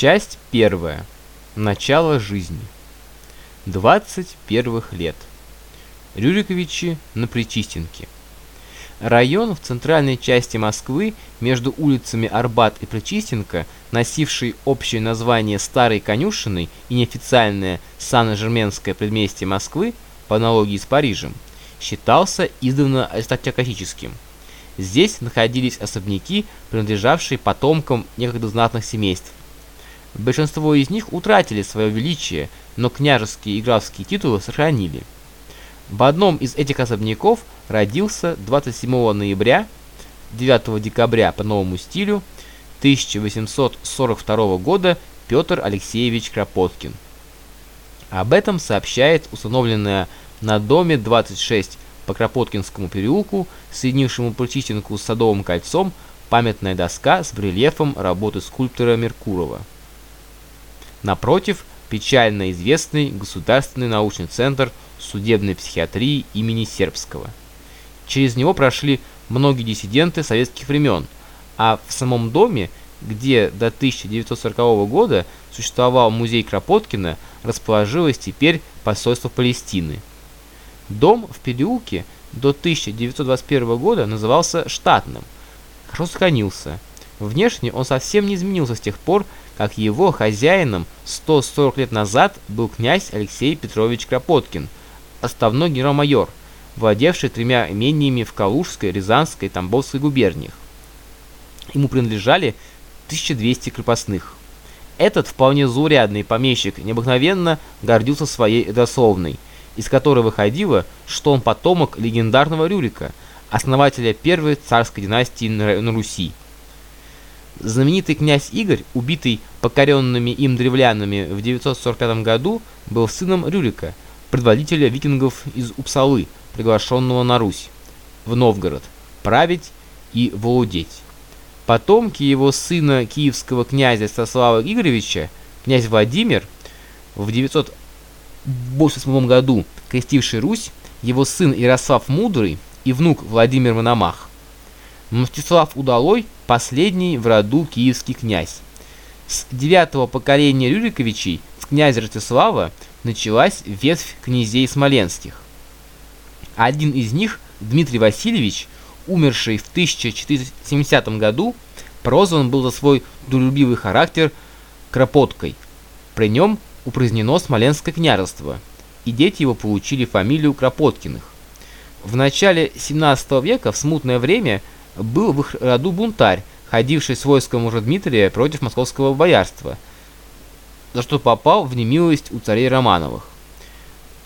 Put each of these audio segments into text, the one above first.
Часть первая. Начало жизни. 20 первых лет. Рюриковичи на Причистенке. Район в центральной части Москвы между улицами Арбат и Причистенко, носивший общее название Старой Конюшиной и неофициальное Сан-Жерменское предместье Москвы, по аналогии с Парижем, считался издавна аристократическим. Здесь находились особняки, принадлежавшие потомкам некогда знатных семейств. Большинство из них утратили свое величие, но княжеские и графские титулы сохранили. В одном из этих особняков родился 27 ноября 9 декабря по новому стилю 1842 года Петр Алексеевич Кропоткин. Об этом сообщает установленная на доме 26 по Кропоткинскому переулку, соединившему Прочистенку с Садовым кольцом, памятная доска с барельефом работы скульптора Меркурова. Напротив, печально известный Государственный научный центр судебной психиатрии имени Сербского. Через него прошли многие диссиденты советских времен, а в самом доме, где до 1940 года существовал музей Кропоткина, расположилось теперь посольство Палестины. Дом в переулке до 1921 года назывался штатным, хорошо сохранился. Внешне он совсем не изменился с тех пор, как его хозяином 140 лет назад был князь Алексей Петрович Кропоткин – отставной генерал-майор, владевший тремя имениями в Калужской, Рязанской и Тамбовской губерниях. Ему принадлежали 1200 крепостных. Этот вполне заурядный помещик необыкновенно гордился своей родословной, из которой выходило, что он потомок легендарного Рюрика, основателя первой царской династии на Руси. Знаменитый князь Игорь, убитый покоренными им древлянами в 945 году, был сыном Рюрика – предводителя викингов из Упсалы, приглашенного на Русь, в Новгород, править и владеть. Потомки его сына киевского князя Стаслава Игоревича, князь Владимир, в 988 году крестивший Русь, его сын Ярослав Мудрый и внук Владимир Мономах. Мстислав Удалой – последний в роду киевский князь. С девятого поколения Рюриковичей в князя Ростислава началась ветвь князей смоленских. Один из них, Дмитрий Васильевич, умерший в 1470 году, прозван был за свой дуролюбивый характер Кропоткой. При нем упразднено Смоленское княжество, и дети его получили фамилию Кропоткиных. В начале 17 века, в смутное время, был в их роду бунтарь, ходивший с войском уже Дмитрия против московского боярства – за что попал в немилость у царей Романовых.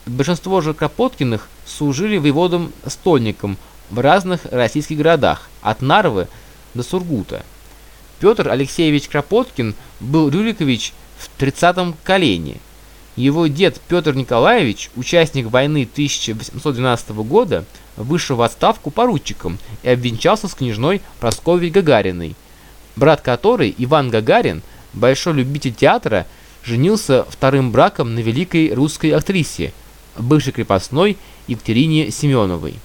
Большинство же Кропоткиных служили воеводом стольником в разных российских городах, от Нарвы до Сургута. Петр Алексеевич Кропоткин был Рюрикович в 30-м колене. Его дед Петр Николаевич, участник войны 1812 года, вышел в отставку поручиком и обвенчался с княжной Прасковьей Гагариной, брат которой, Иван Гагарин, большой любитель театра, женился вторым браком на великой русской актрисе, бывшей крепостной Екатерине Семеновой.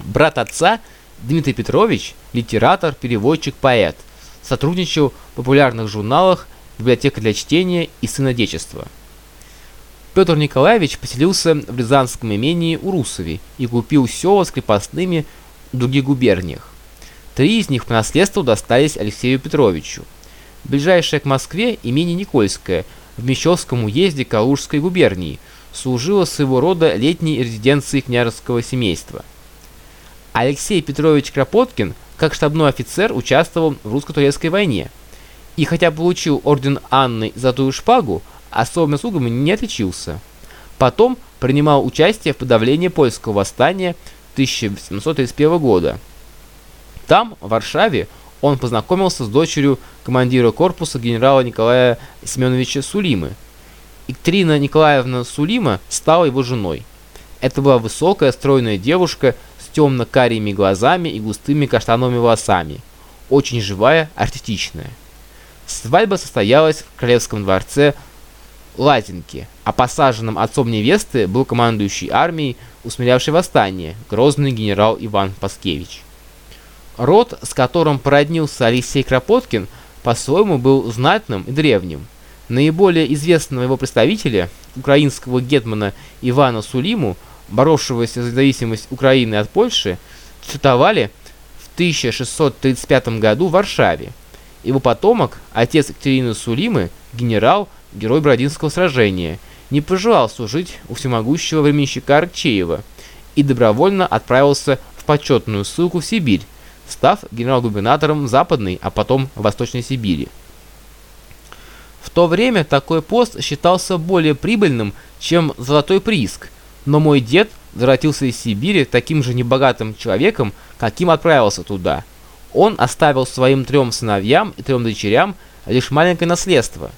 Брат отца Дмитрий Петрович, литератор, переводчик, поэт, сотрудничал в популярных журналах «Библиотека для чтения» и «Сын Отечества». Петр Николаевич поселился в Рязанском имении у Русови и купил села с крепостными в других губерниях. Три из них по наследству достались Алексею Петровичу. Ближайшее к Москве имение Никольское в Мещовском уезде Калужской губернии служило своего рода летней резиденцией княжеского семейства. Алексей Петрович Кропоткин, как штабной офицер, участвовал в русско-турецкой войне. И хотя получил орден Анны Золотую шпагу, особыми заслугами не отличился. Потом принимал участие в подавлении польского восстания 1731 года. Там, в Варшаве, он познакомился с дочерью командира корпуса генерала Николая Семеновича Сулимы. Екатерина Николаевна Сулима стала его женой. Это была высокая, стройная девушка с темно-карими глазами и густыми каштановыми волосами, очень живая, артистичная. Свадьба состоялась в королевском дворце Лазинки, а посаженным отцом невесты был командующий армией, усмирявший восстание, грозный генерал Иван Паскевич. Род, с которым породнился Алексей Кропоткин, по-своему был знатным и древним. Наиболее известного его представителя, украинского гетмана Ивана Сулиму, боровшегося за независимость Украины от Польши, цитовали в 1635 году в Варшаве. Его потомок, отец Екатерины Сулимы, генерал, герой Бородинского сражения, не пожелал служить у всемогущего временщика Аркчеева и добровольно отправился в почетную ссылку в Сибирь, став генерал-губернатором Западной, а потом Восточной Сибири. В то время такой пост считался более прибыльным, чем золотой прииск, но мой дед возвратился из Сибири таким же небогатым человеком, каким отправился туда. Он оставил своим трем сыновьям и трем дочерям лишь маленькое наследство.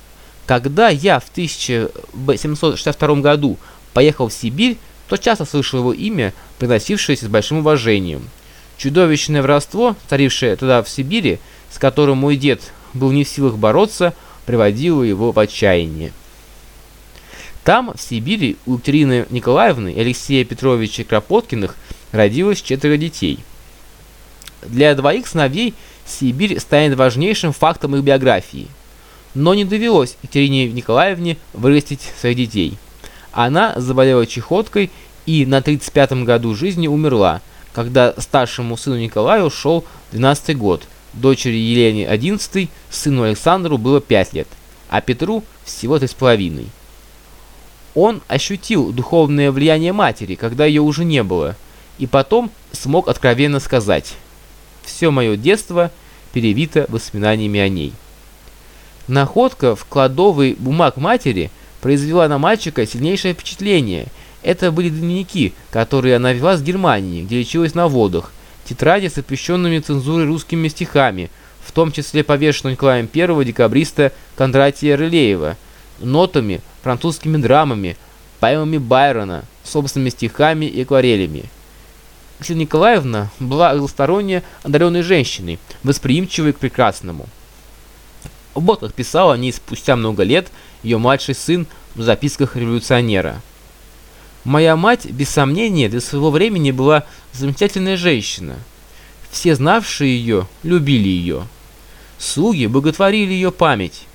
Когда я в 1762 году поехал в Сибирь, то часто слышал его имя, приносившееся с большим уважением. Чудовищное воровство, царившее тогда в Сибири, с которым мой дед был не в силах бороться, приводило его в отчаяние. Там, в Сибири, у Екатерины Николаевны и Алексея Петровича Кропоткиных родилось четверо детей. Для двоих сыновей Сибирь станет важнейшим фактом их биографии. Но не довелось Екатерине Николаевне вырастить своих детей. Она заболела чехоткой и на 35-м году жизни умерла – когда старшему сыну Николаю шел 12 год, дочери Елене 11, сыну Александру было 5 лет, а Петру всего 3,5. Он ощутил духовное влияние матери, когда ее уже не было, и потом смог откровенно сказать «Все мое детство перевито воспоминаниями о ней». Находка в кладовой бумаг матери произвела на мальчика сильнейшее впечатление – это были дневники, которые она вела с Германии, где лечилась на водах, тетради с запрещенными цензурой русскими стихами, в том числе повешенного Николаем I декабриста Кондратия Рылеева, нотами, французскими драмами, поэмами Байрона, собственными стихами и акварелями. Екатерина Николаевна была разносторонне одаренной женщиной, восприимчивой к прекрасному. Вот как писал о ней спустя много лет ее младший сын в записках революционера. Моя мать, без сомнения, для своего времени была замечательная женщина. Все знавшие ее любили ее. Слуги боготворили ее память.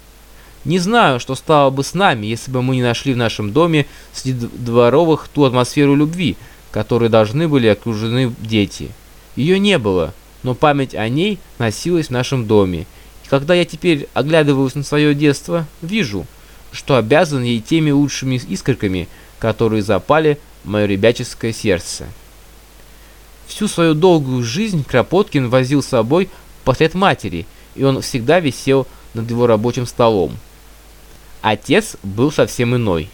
Не знаю, что стало бы с нами, если бы мы не нашли в нашем доме среди дворовых ту атмосферу любви, которой должны были окружены дети. Ее не было, но память о ней носилась в нашем доме. Когда я теперь оглядываюсь на свое детство, вижу, что обязан ей теми лучшими искорками, которые запали в мое ребяческое сердце. Всю свою долгую жизнь Кропоткин возил с собой портрет матери, и он всегда висел над его рабочим столом. Отец был совсем иной,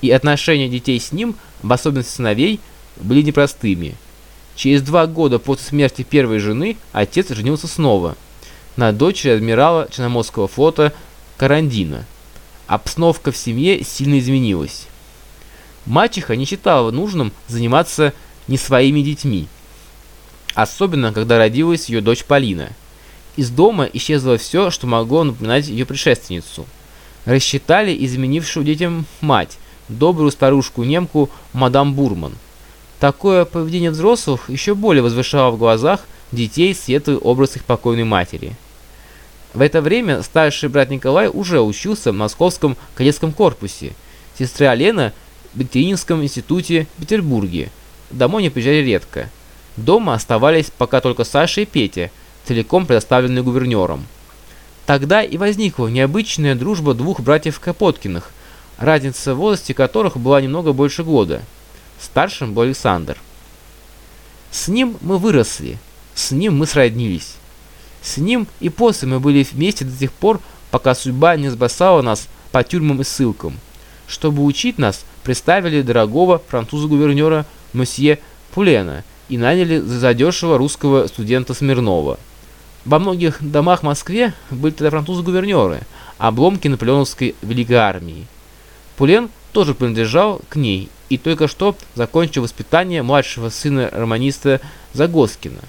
и отношения детей с ним, в особенности сыновей, были непростыми. Через два года после смерти первой жены отец женился снова на дочери адмирала Черноморского флота Карандина. Обстановка в семье сильно изменилась. Мачеха не считала нужным заниматься не своими детьми. Особенно, когда родилась ее дочь Полина. Из дома исчезло все, что могло напоминать ее предшественницу. Рассчитали изменившую детям мать, добрую старушку-немку мадам Бурман. Такое поведение взрослых еще более возвышало в глазах детей светлый образ их покойной матери. В это время старший брат Николай уже учился в московском кадетском корпусе. Сестра Лена – в Екатерининском институте в Петербурге. Домой не приезжали редко. Дома оставались пока только Саша и Петя, целиком предоставленные гувернером. Тогда и возникла необычная дружба двух братьев Капоткиных, разница в возрасте которых была немного больше года. Старшим был Александр. С ним мы выросли, с ним мы сроднились. С ним и после мы были вместе до тех пор, пока судьба не сбросала нас по тюрьмам и ссылкам. Чтобы учить нас, представили дорогого француза-гувернера месье Пулена и наняли задешево русского студента Смирнова. Во многих домах в Москве были тогда французы-гувернеры, обломки наполеоновской великой армии. Пулен тоже принадлежал к ней и только что закончил воспитание младшего сына романиста Загоскина.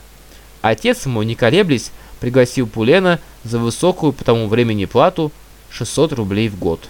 Отец мой, не колеблясь, пригласил Пулена за высокую по тому времени плату 600 рублей в год.